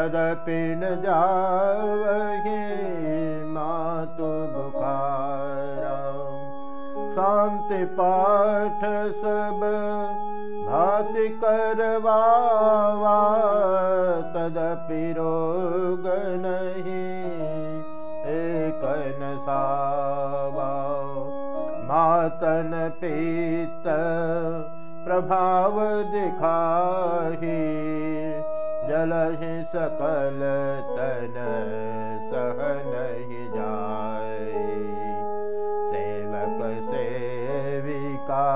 तदपि न जावहि मातु बुखारा। शान्ति पाठ सब भाति करवावा तदपि रोग नहीं एक सावा मातन पीत प्रभाव दिखाही जलहि सकल तन सह नहीं जाए। सेवक सेविका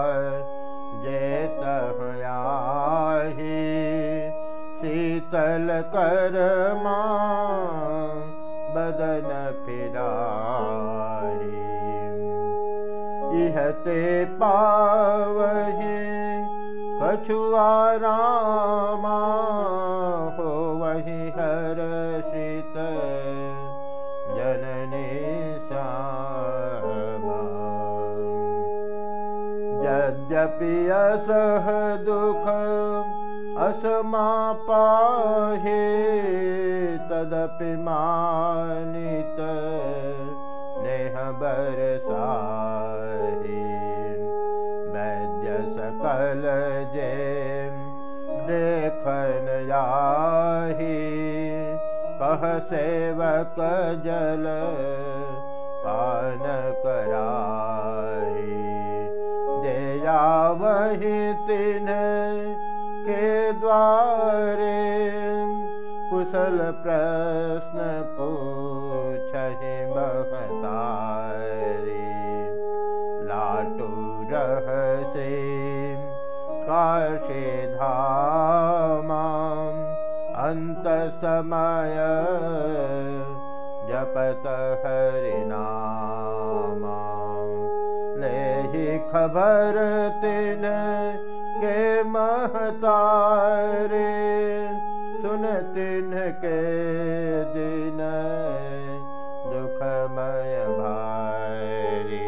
जेत शीतल कर बदन फिरा इहते पावहि कछुआ यद्यपि असह दुख असमा पाहे तदपि मानित नेह बरसा सकल जे देखन याही कह सेवक जल तिन के द्वारे कुशल प्रश्न पूछ महतारी। लाटू रहसे अन्त समय जपत हरिनामा तिन के महतारे सुन तिन के दिन दुखमय भारी।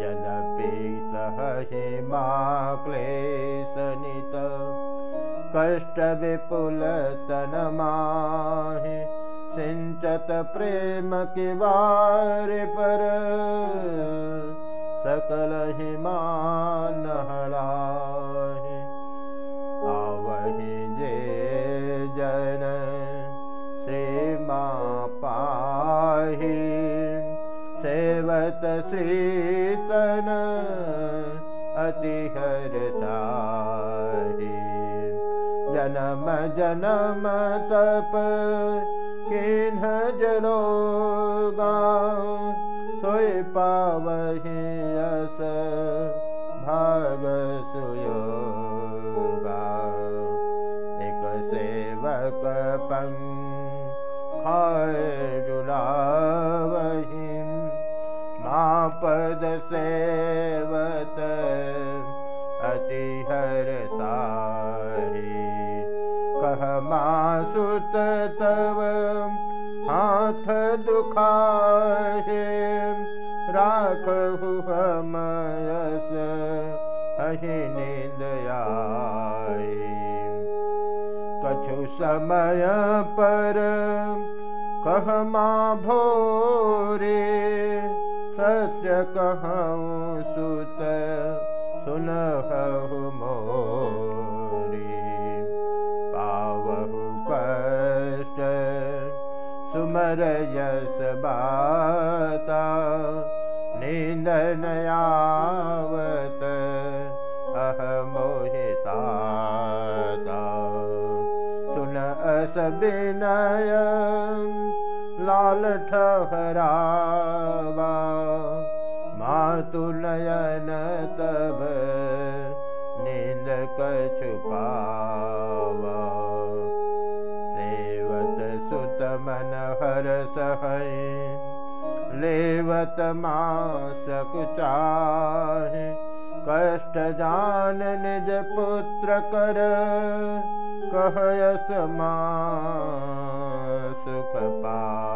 जदपि सहे मा क्लेशनित कष्ट विपुल तनमाहि सिञ्चत प्रेम कि वार पर हि मानहलाहि आवहि जे जन श्रीमा पाहि सेवत श्रीतन अति जनम जनम तप किन्ह जलोगा सोय पावहि पङ् जुलावहि मा पद सेवत अतिहर सारी। कह मासुत तव हाथ दुखाहे राखहु हमयस अहि निन्दयाय समय पर कह मा भोरे सत्य कहूँ सुत सुनहु मोरी। पावहु कष्ट सुमर यस बाता निन्दनयावत अस विनय लाल ठहरावा मातु नयन तब नींद कछुपावा सेवत सुत मन हर सहय लेवत मास कुचाहे कष्ट जान पुत्र कर। कहयस मा सुख पा